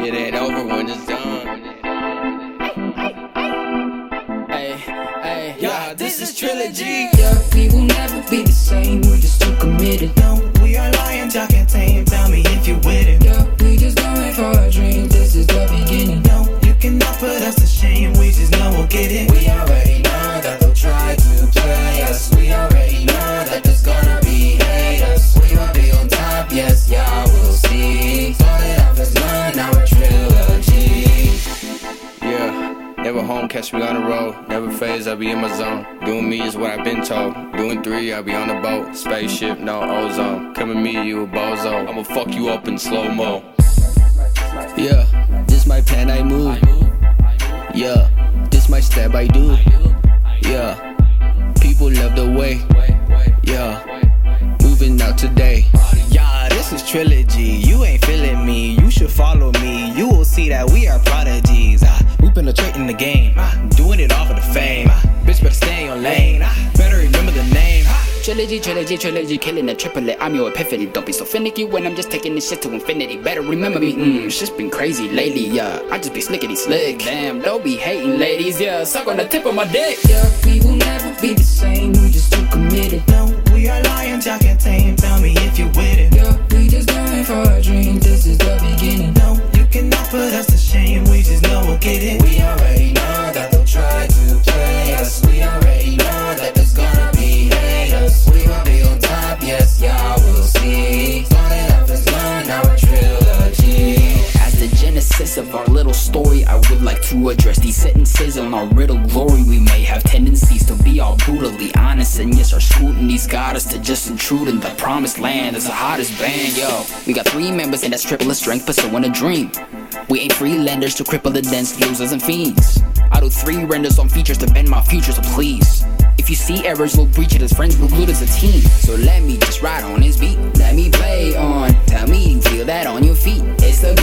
It ain't over when it's done. Hey, hey, Yeah, this is Trilogy. Yeah, we will never be the same. We're just too committed. No, we are lions, y'all can tame. Tell me if you with catch me on the road. Never phase, I be in my zone. Doing me is what I've been told. Doing three, I be on the boat. Spaceship, no ozone. Come me, you a bozo. I'ma fuck you up in slow mo. Yeah, this my plan I move. Yeah, this my step I do. Yeah, people love the way. Yeah, moving out today. Yeah, this is trilogy. You ain't feeling me. You should follow me. You will see that we are prodigies. We penetrating the game. Doing it all for the fame. Bitch, better stay on your lane. Better remember the name. Trilogy, trilogy, trilogy, killing the triplet. I'm your epiphany. Don't be so finicky when I'm just taking this shit to infinity. Better remember me. Mmm, shit's been crazy lately. Yeah, I just be slickety slick. Damn, don't be hating, ladies. Yeah, suck on the tip of my dick. Yeah, we will never be the same. We just too committed. no, we are lions, y'all story, I would like to address these sentences on our riddle glory. We may have tendencies to be all brutally honest, and yes, our scrutiny's got us to just intrude in the promised land as the hottest band. Yo, we got three members, and that's triple the strength, pursuing a dream. We ain't freelanders to cripple the dense losers and fiends. I do three renders on features to bend my future, so please. If you see errors, we'll breach it as friends, we'll glued as a team. So let me just ride on his beat. Let me play on. Tell me you feel that on your feet. It's a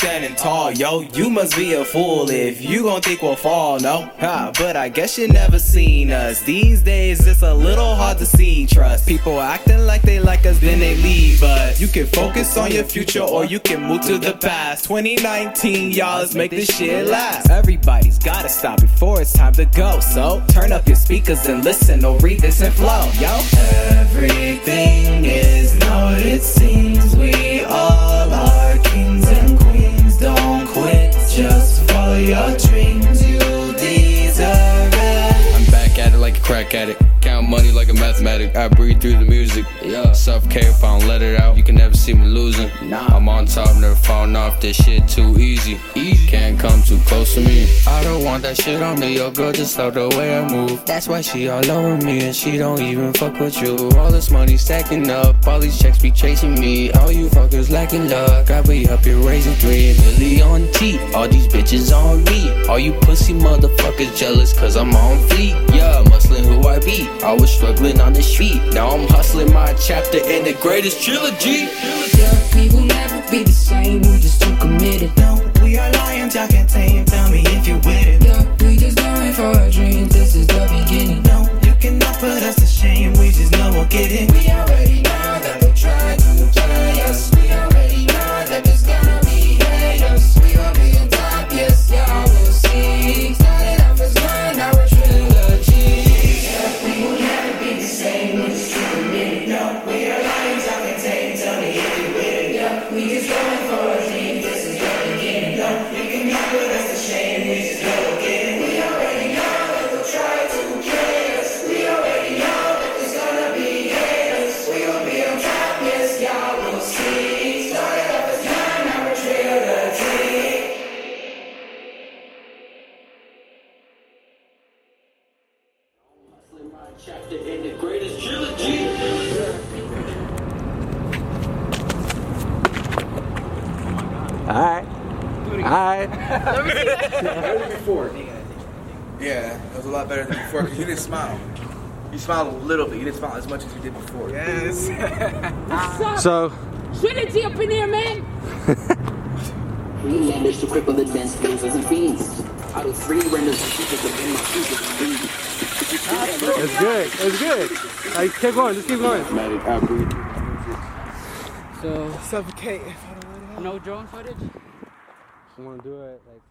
standing tall, yo. You must be a fool if you gon' think we'll fall, no? Ha, but I guess you never seen us. These days it's a little hard to see trust. People acting like they like us, then they leave us. You can focus on your future or you can move to the past. 2019, y'all, let's make this shit last. Everybody's gotta stop before it's time to go. So turn up your speakers and listen or read this and flow, yo. Everything is not it seems. We all your dreams. You crack addict. Count money like a mathematic. I breathe through the music. Yeah. Suffocate if I don't let it out. You can never see me losing. Nah. I'm on top, never falling off. This shit too easy. Easy. Can't come too close to me. I don't want that shit on me. Your girl just love the way I move. That's why she all over me and she don't even fuck with you. All this money stacking up. All these checks be chasing me. All you fuckers lacking luck. I be up here raising three million on T. All these bitches on me. All you pussy motherfuckers jealous cause I'm on fleek. Yeah, muscling who I be. I was struggling on the street. Now I'm hustling my chapter in the greatest trilogy. Yeah, we will never be the same. We just too committed. No, we are lions, y'all can't tame. Tell me if you're with it. Yeah, we just going for our dreams. This is the beginning. No, you cannot put us to shame. We just know we'll get it. We already Chapter in the greatest trilogy. Alright. Alright. Yeah, it was a lot better than before because you didn't smile. You smiled a little bit. You didn't smile as much as you did before. Yes. So, Trinity up in here, man. Freelanders to cripple the dense losers and fiends. I do three renders and features to bend my future. It's good. It's good. Like, keep going. Just keep going. So, Suffocate. No drone footage? I want to do it like